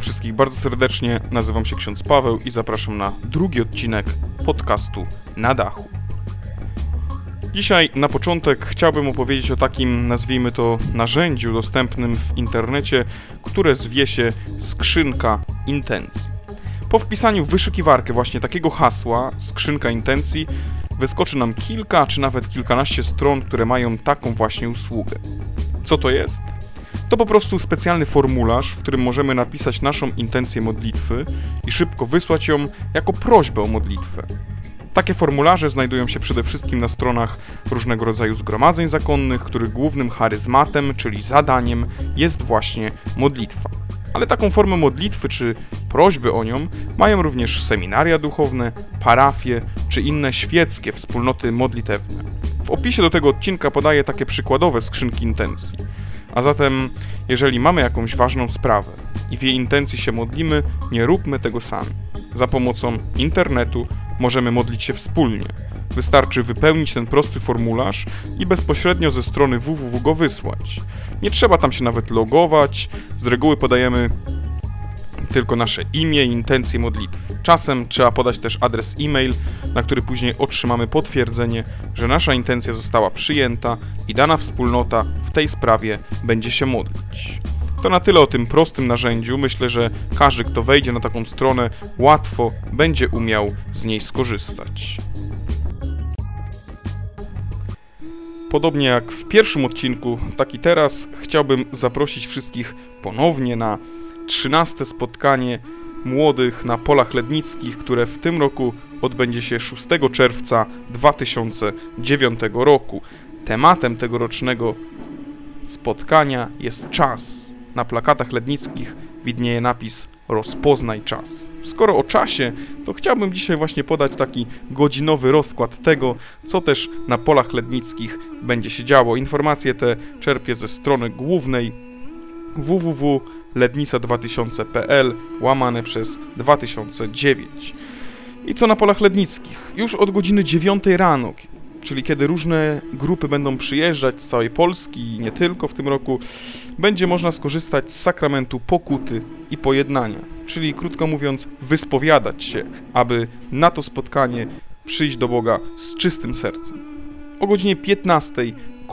Witam wszystkich bardzo serdecznie, nazywam się ksiądz Paweł i zapraszam na drugi odcinek podcastu Na Dachu. Dzisiaj na początek chciałbym opowiedzieć o takim, nazwijmy to, narzędziu dostępnym w internecie, które zwie się skrzynka intencji. Po wpisaniu w wyszukiwarkę właśnie takiego hasła, skrzynka intencji, wyskoczy nam kilka czy nawet kilkanaście stron, które mają taką właśnie usługę. Co to jest? To po prostu specjalny formularz, w którym możemy napisać naszą intencję modlitwy i szybko wysłać ją jako prośbę o modlitwę. Takie formularze znajdują się przede wszystkim na stronach różnego rodzaju zgromadzeń zakonnych, których głównym charyzmatem, czyli zadaniem, jest właśnie modlitwa. Ale taką formę modlitwy czy prośby o nią mają również seminaria duchowne, parafie czy inne świeckie wspólnoty modlitewne. W opisie do tego odcinka podaję takie przykładowe skrzynki intencji. A zatem, jeżeli mamy jakąś ważną sprawę i w jej intencji się modlimy, nie róbmy tego sami. Za pomocą internetu możemy modlić się wspólnie. Wystarczy wypełnić ten prosty formularz i bezpośrednio ze strony www go wysłać. Nie trzeba tam się nawet logować, z reguły podajemy tylko nasze imię i intencje modlitwy. Czasem trzeba podać też adres e-mail, na który później otrzymamy potwierdzenie, że nasza intencja została przyjęta i dana wspólnota w tej sprawie będzie się modlić. To na tyle o tym prostym narzędziu. Myślę, że każdy, kto wejdzie na taką stronę, łatwo będzie umiał z niej skorzystać. Podobnie jak w pierwszym odcinku, tak i teraz chciałbym zaprosić wszystkich ponownie na 13 spotkanie młodych na polach lednickich, które w tym roku odbędzie się 6 czerwca 2009 roku. Tematem tegorocznego spotkania jest czas. Na plakatach lednickich widnieje napis Rozpoznaj czas. Skoro o czasie, to chciałbym dzisiaj właśnie podać taki godzinowy rozkład tego, co też na polach lednickich będzie się działo. Informacje te czerpię ze strony głównej www.lednica2000.pl łamane przez 2009. I co na polach lednickich? Już od godziny 9 rano, czyli kiedy różne grupy będą przyjeżdżać z całej Polski i nie tylko w tym roku, będzie można skorzystać z sakramentu pokuty i pojednania. Czyli krótko mówiąc, wyspowiadać się, aby na to spotkanie przyjść do Boga z czystym sercem. O godzinie 15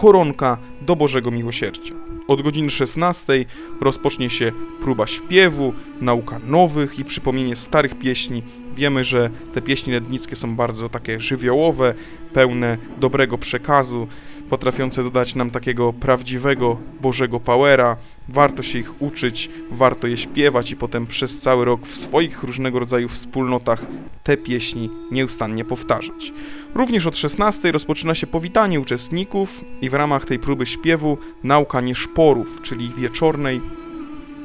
koronka do Bożego Miłosierdzia. Od godziny 16 rozpocznie się próba śpiewu, nauka nowych i przypomnienie starych pieśni. Wiemy, że te pieśni lednickie są bardzo takie żywiołowe, pełne dobrego przekazu, potrafiące dodać nam takiego prawdziwego Bożego powera. Warto się ich uczyć, warto je śpiewać i potem przez cały rok w swoich różnego rodzaju wspólnotach te pieśni nieustannie powtarzać. Również od 16 rozpoczyna się powitanie uczestników i w ramach tej próby śpiewu nauka nieszporów, czyli wieczornej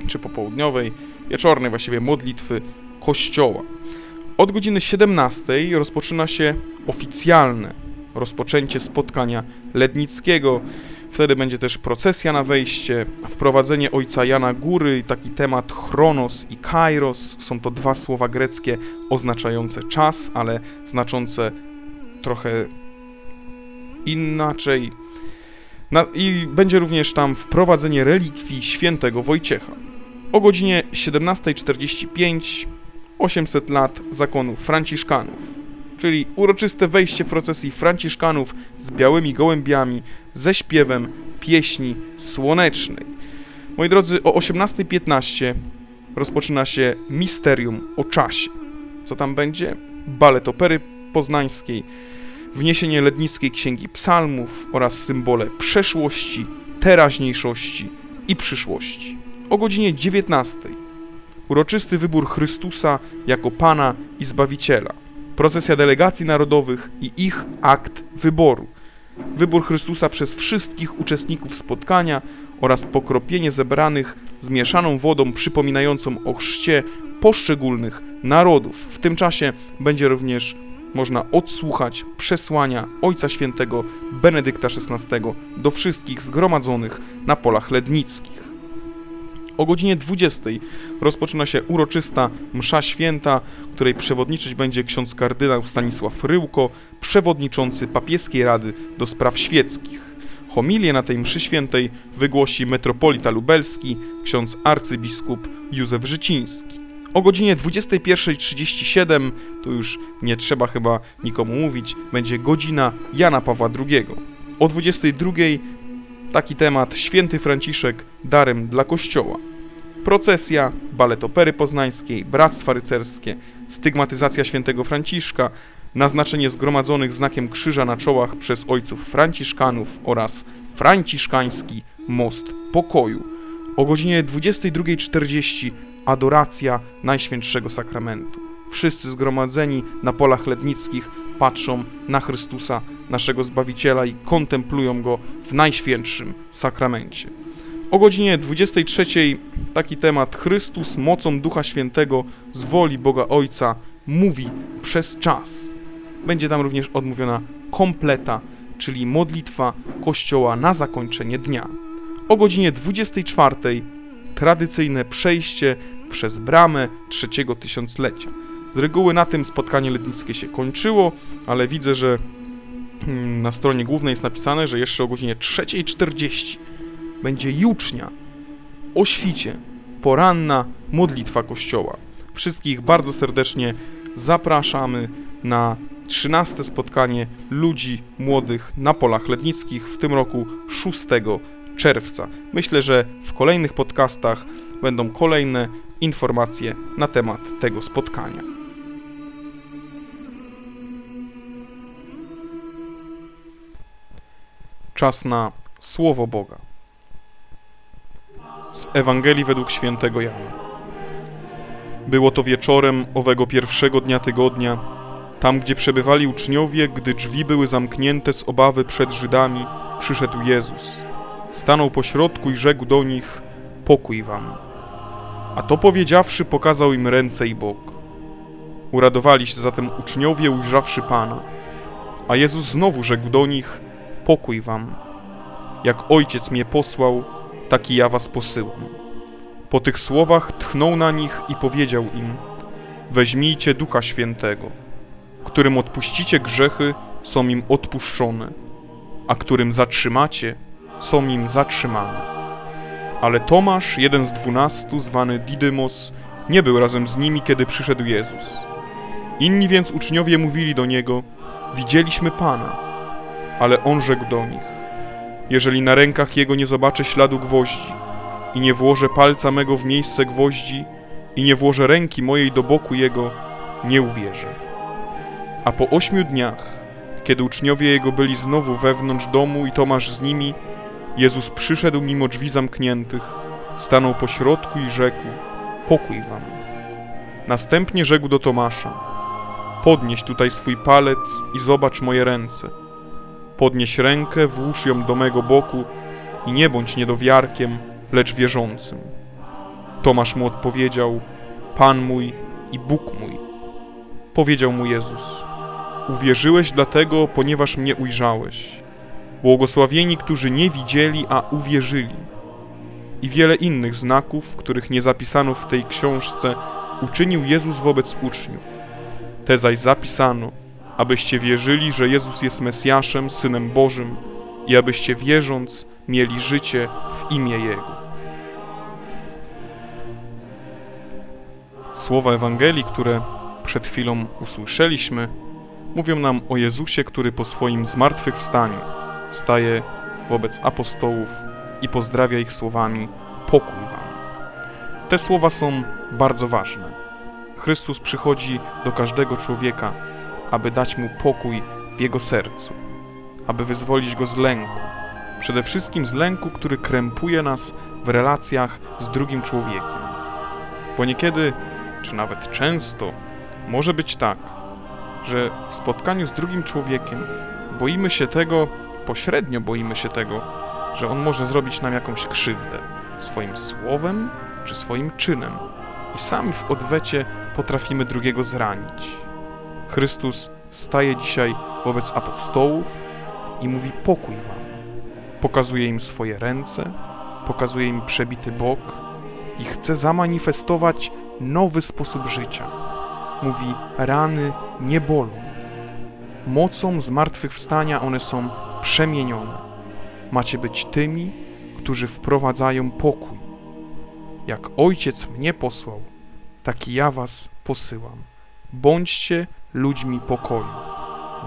czy popołudniowej, wieczornej właściwie modlitwy kościoła. Od godziny 17 rozpoczyna się oficjalne rozpoczęcie spotkania lednickiego. Wtedy będzie też procesja na wejście, wprowadzenie ojca Jana Góry, taki temat chronos i kairos. Są to dwa słowa greckie oznaczające czas, ale znaczące trochę inaczej. I będzie również tam wprowadzenie relikwii świętego Wojciecha. O godzinie 17.45 800 lat zakonu Franciszkanów, czyli uroczyste wejście procesji Franciszkanów z białymi gołębiami ze śpiewem pieśni słonecznej. Moi drodzy, o 18.15 rozpoczyna się misterium o czasie. Co tam będzie? Balet opery poznańskiej, wniesienie lednickiej księgi psalmów oraz symbole przeszłości, teraźniejszości i przyszłości. O godzinie 19 uroczysty wybór Chrystusa jako Pana i Zbawiciela, procesja delegacji narodowych i ich akt wyboru, wybór Chrystusa przez wszystkich uczestników spotkania oraz pokropienie zebranych zmieszaną wodą przypominającą o chrzcie poszczególnych narodów. W tym czasie będzie również można odsłuchać przesłania Ojca Świętego Benedykta XVI do wszystkich zgromadzonych na polach lednickich. O godzinie 20 rozpoczyna się uroczysta msza święta, której przewodniczyć będzie ksiądz kardynał Stanisław Ryłko, przewodniczący papieskiej rady do spraw świeckich. Homilię na tej mszy świętej wygłosi metropolita lubelski, ksiądz arcybiskup Józef Życiński. O godzinie 21.37, to już nie trzeba chyba nikomu mówić, będzie godzina Jana Pawła II. O 22.00 taki temat Święty Franciszek darem dla Kościoła. Procesja, balet opery poznańskiej, bractwa rycerskie, stygmatyzacja świętego Franciszka, naznaczenie zgromadzonych znakiem krzyża na czołach przez ojców franciszkanów oraz franciszkański most pokoju. O godzinie 22.40 adoracja Najświętszego Sakramentu. Wszyscy zgromadzeni na polach lednickich patrzą na Chrystusa, naszego Zbawiciela i kontemplują Go w Najświętszym Sakramencie. O godzinie 23 taki temat Chrystus mocą Ducha Świętego z woli Boga Ojca mówi przez czas. Będzie tam również odmówiona kompleta, czyli modlitwa Kościoła na zakończenie dnia. O godzinie 24 tradycyjne przejście przez bramę trzeciego tysiąclecia. Z reguły na tym spotkanie letnickie się kończyło, ale widzę, że hmm, na stronie głównej jest napisane, że jeszcze o godzinie 3.40 będzie jucznia o świcie, poranna modlitwa Kościoła. Wszystkich bardzo serdecznie zapraszamy na 13 spotkanie ludzi młodych na polach letnickich w tym roku 6 czerwca. Myślę, że w kolejnych podcastach będą kolejne informacje na temat tego spotkania. Czas na Słowo Boga. Z Ewangelii według świętego Jana. Było to wieczorem owego pierwszego dnia tygodnia, tam gdzie przebywali uczniowie, gdy drzwi były zamknięte z obawy przed Żydami, przyszedł Jezus. Stanął pośrodku i rzekł do nich, pokój wam. A to powiedziawszy, pokazał im ręce i bok. Uradowali się zatem uczniowie, ujrzawszy Pana. A Jezus znowu rzekł do nich, pokój wam. Jak Ojciec mnie posłał, taki ja was posyłam. Po tych słowach tchnął na nich i powiedział im, weźmijcie Ducha Świętego, którym odpuścicie grzechy, są im odpuszczone, a którym zatrzymacie, są im zatrzymane. Ale Tomasz, jeden z dwunastu, zwany Didymos, nie był razem z nimi, kiedy przyszedł Jezus. Inni więc uczniowie mówili do Niego, widzieliśmy Pana. Ale On rzekł do nich, jeżeli na rękach Jego nie zobaczę śladu gwoździ i nie włożę palca mego w miejsce gwoździ i nie włożę ręki mojej do boku Jego, nie uwierzę. A po ośmiu dniach, kiedy uczniowie Jego byli znowu wewnątrz domu i Tomasz z nimi, Jezus przyszedł mimo drzwi zamkniętych, stanął po środku i rzekł, pokój wam. Następnie rzekł do Tomasza, podnieś tutaj swój palec i zobacz moje ręce. Podnieś rękę, włóż ją do mego boku i nie bądź niedowiarkiem, lecz wierzącym. Tomasz mu odpowiedział, Pan mój i Bóg mój. Powiedział mu Jezus, uwierzyłeś dlatego, ponieważ mnie ujrzałeś. Błogosławieni, którzy nie widzieli, a uwierzyli. I wiele innych znaków, których nie zapisano w tej książce, uczynił Jezus wobec uczniów. Te zaś zapisano, abyście wierzyli, że Jezus jest Mesjaszem, Synem Bożym i abyście wierząc mieli życie w imię Jego. Słowa Ewangelii, które przed chwilą usłyszeliśmy, mówią nam o Jezusie, który po swoim zmartwychwstaniu staje wobec apostołów i pozdrawia ich słowami pokój wam. Te słowa są bardzo ważne. Chrystus przychodzi do każdego człowieka, aby dać mu pokój w jego sercu, aby wyzwolić go z lęku. Przede wszystkim z lęku, który krępuje nas w relacjach z drugim człowiekiem. Bo niekiedy, czy nawet często, może być tak, że w spotkaniu z drugim człowiekiem boimy się tego, pośrednio boimy się tego, że on może zrobić nam jakąś krzywdę swoim słowem czy swoim czynem i sami w odwecie potrafimy drugiego zranić. Chrystus staje dzisiaj wobec apostołów i mówi pokój wam. Pokazuje im swoje ręce, pokazuje im przebity bok i chce zamanifestować nowy sposób życia. Mówi, rany nie bolą. Mocą zmartwychwstania one są przemienione. macie być tymi, którzy wprowadzają pokój. Jak Ojciec mnie posłał, tak i ja was posyłam. Bądźcie ludźmi pokoju.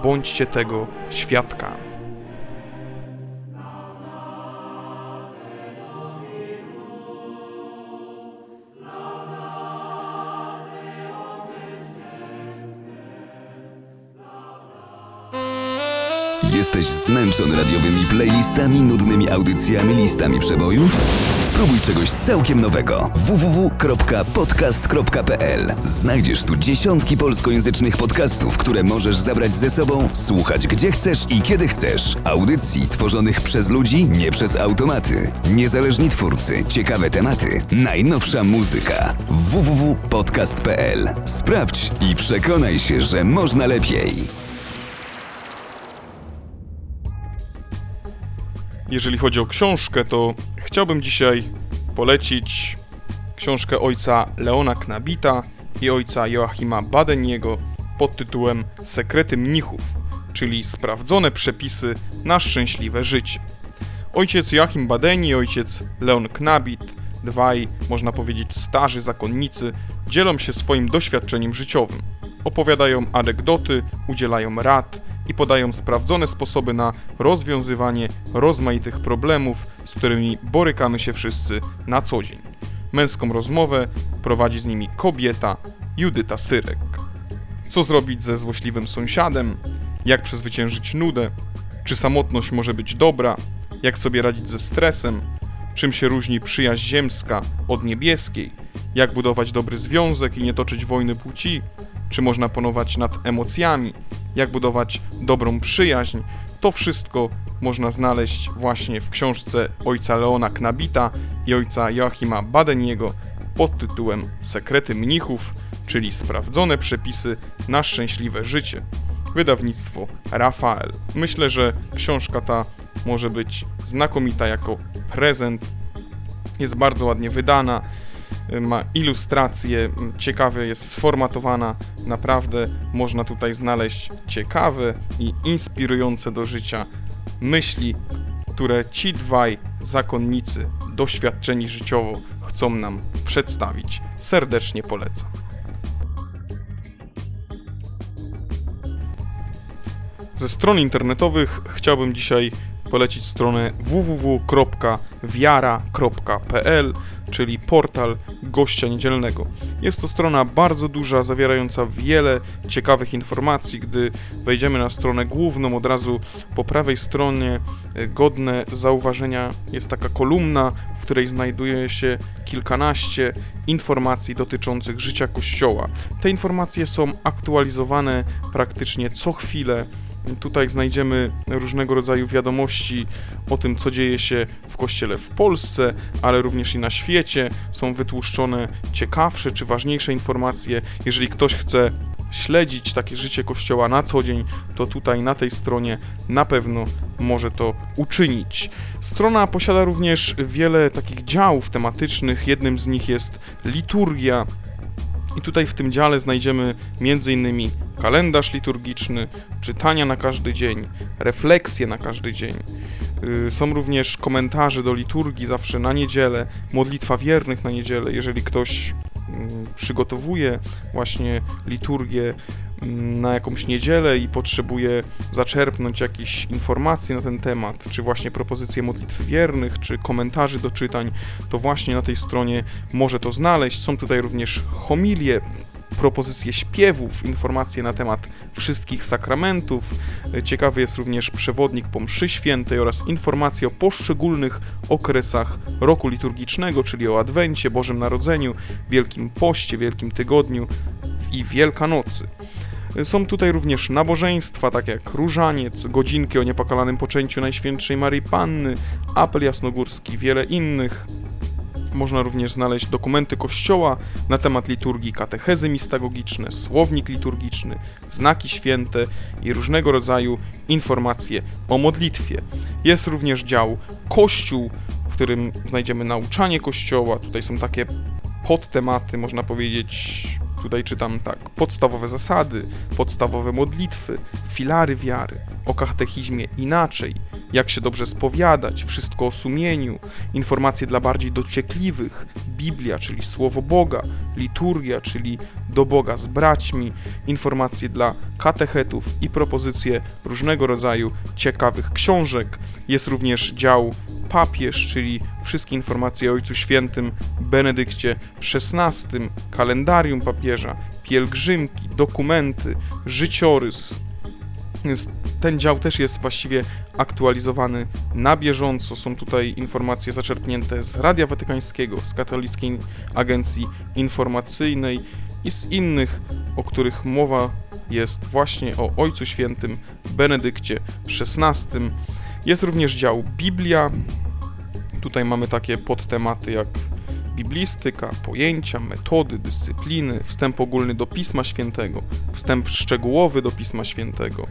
Bądźcie tego świadkami. Jesteś zmęczony radiowymi playlistami, nudnymi audycjami, listami przebojów? Spróbuj czegoś całkiem nowego. www.podcast.pl Znajdziesz tu dziesiątki polskojęzycznych podcastów, które możesz zabrać ze sobą, słuchać gdzie chcesz i kiedy chcesz. Audycji tworzonych przez ludzi, nie przez automaty. Niezależni twórcy, ciekawe tematy, najnowsza muzyka. www.podcast.pl Sprawdź i przekonaj się, że można lepiej. Jeżeli chodzi o książkę, to chciałbym dzisiaj polecić książkę ojca Leona Knabita i ojca Joachima Badeniego pod tytułem Sekrety mnichów, czyli sprawdzone przepisy na szczęśliwe życie. Ojciec Joachim Badeni i ojciec Leon Knabit, dwaj, można powiedzieć, starzy zakonnicy, dzielą się swoim doświadczeniem życiowym. Opowiadają anegdoty, udzielają rad, i podają sprawdzone sposoby na rozwiązywanie rozmaitych problemów, z którymi borykamy się wszyscy na co dzień. Męską rozmowę prowadzi z nimi kobieta Judyta Syrek. Co zrobić ze złośliwym sąsiadem? Jak przezwyciężyć nudę? Czy samotność może być dobra? Jak sobie radzić ze stresem? Czym się różni przyjaźń ziemska od niebieskiej? Jak budować dobry związek i nie toczyć wojny płci? Czy można panować nad emocjami? Jak budować dobrą przyjaźń, to wszystko można znaleźć właśnie w książce ojca Leona Knabita i ojca Joachima Badeniego pod tytułem Sekrety mnichów, czyli sprawdzone przepisy na szczęśliwe życie. Wydawnictwo Rafael. Myślę, że książka ta może być znakomita jako prezent. Jest bardzo ładnie wydana ma ilustracje, ciekawie jest sformatowana. Naprawdę można tutaj znaleźć ciekawe i inspirujące do życia myśli, które ci dwaj zakonnicy, doświadczeni życiowo, chcą nam przedstawić. Serdecznie polecam. Ze stron internetowych chciałbym dzisiaj polecić stronę www.wiara.pl, czyli portal gościa niedzielnego. Jest to strona bardzo duża, zawierająca wiele ciekawych informacji. Gdy wejdziemy na stronę główną, od razu po prawej stronie e, godne zauważenia jest taka kolumna, w której znajduje się kilkanaście informacji dotyczących życia Kościoła. Te informacje są aktualizowane praktycznie co chwilę Tutaj znajdziemy różnego rodzaju wiadomości o tym, co dzieje się w kościele w Polsce, ale również i na świecie. Są wytłuszczone ciekawsze czy ważniejsze informacje. Jeżeli ktoś chce śledzić takie życie Kościoła na co dzień, to tutaj na tej stronie na pewno może to uczynić. Strona posiada również wiele takich działów tematycznych. Jednym z nich jest liturgia, i tutaj w tym dziale znajdziemy m.in. kalendarz liturgiczny, czytania na każdy dzień, refleksje na każdy dzień. Y, są również komentarze do liturgii zawsze na niedzielę, modlitwa wiernych na niedzielę. Jeżeli ktoś przygotowuje właśnie liturgię mm, na jakąś niedzielę i potrzebuje zaczerpnąć jakieś informacje na ten temat, czy właśnie propozycje modlitwy wiernych, czy komentarzy do czytań, to właśnie na tej stronie może to znaleźć. Są tutaj również homilie, propozycje śpiewów, informacje na temat wszystkich sakramentów. Ciekawy jest również przewodnik po mszy świętej oraz informacje o poszczególnych okresach roku liturgicznego, czyli o Adwencie, Bożym Narodzeniu, Wielkim Poście, Wielkim Tygodniu i Wielkanocy. Są tutaj również nabożeństwa, tak jak różaniec, godzinki o niepokalanym poczęciu Najświętszej Marii Panny, apel jasnogórski, wiele innych. Można również znaleźć dokumenty Kościoła na temat liturgii, katechezy mistagogiczne, słownik liturgiczny, znaki święte i różnego rodzaju informacje o modlitwie. Jest również dział Kościół, w którym znajdziemy nauczanie Kościoła. Tutaj są takie podtematy, można powiedzieć, tutaj czytam tak, podstawowe zasady, podstawowe modlitwy, filary wiary, o katechizmie inaczej, jak się dobrze spowiadać, wszystko o sumieniu, informacje dla bardziej dociekliwych, Biblia, czyli Słowo Boga, liturgia, czyli do Boga z braćmi, informacje dla katechetów i propozycje różnego rodzaju ciekawych książek. Jest również dział papież, czyli wszystkie informacje o Ojcu Świętym Benedykcie XVI, kalendarium papieża, pielgrzymki, dokumenty, życiorys. Ten dział też jest właściwie aktualizowany na bieżąco. Są tutaj informacje zaczerpnięte z Radia Watykańskiego, z Katolickiej Agencji Informacyjnej i z innych, o których mowa jest właśnie o Ojcu Świętym Benedykcie XVI. Jest również dział Biblia. Tutaj mamy takie podtematy jak biblistyka, pojęcia, metody, dyscypliny, wstęp ogólny do Pisma Świętego, wstęp szczegółowy do Pisma Świętego,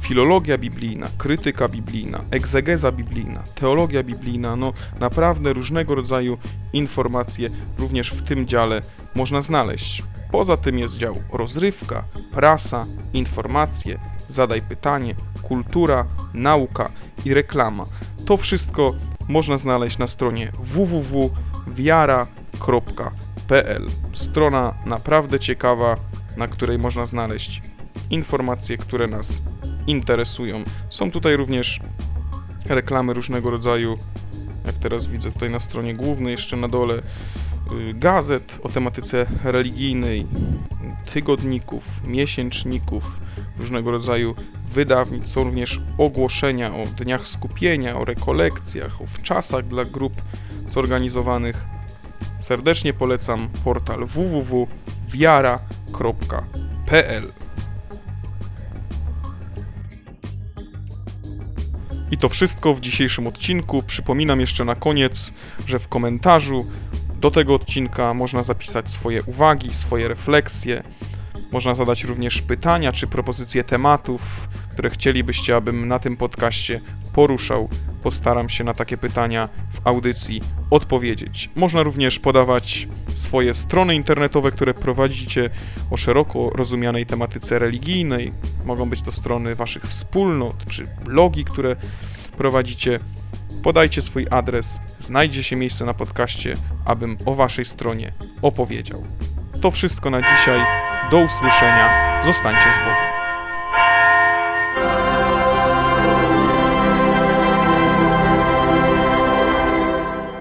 filologia biblijna, krytyka biblijna, egzegeza biblijna, teologia biblijna, no naprawdę różnego rodzaju informacje również w tym dziale można znaleźć. Poza tym jest dział rozrywka, prasa, informacje, zadaj pytanie, kultura, nauka i reklama. To wszystko można znaleźć na stronie www.wiara.pl. Strona naprawdę ciekawa, na której można znaleźć informacje, które nas interesują. Są tutaj również reklamy różnego rodzaju, jak teraz widzę tutaj na stronie głównej, jeszcze na dole, y, gazet o tematyce religijnej, tygodników, miesięczników, różnego rodzaju wydawnictw. Są również ogłoszenia o dniach skupienia, o rekolekcjach, o wczasach dla grup zorganizowanych. Serdecznie polecam portal www.wiara.pl I to wszystko w dzisiejszym odcinku. Przypominam jeszcze na koniec, że w komentarzu do tego odcinka można zapisać swoje uwagi, swoje refleksje. Można zadać również pytania czy propozycje tematów, które chcielibyście, abym na tym podcaście poruszał. Postaram się na takie pytania w audycji odpowiedzieć. Można również podawać swoje strony internetowe, które prowadzicie o szeroko rozumianej tematyce religijnej. Mogą być to strony waszych wspólnot czy blogi, które prowadzicie. Podajcie swój adres, znajdzie się miejsce na podcaście, abym o waszej stronie opowiedział. To wszystko na dzisiaj. Do usłyszenia. Zostańcie z Bogiem.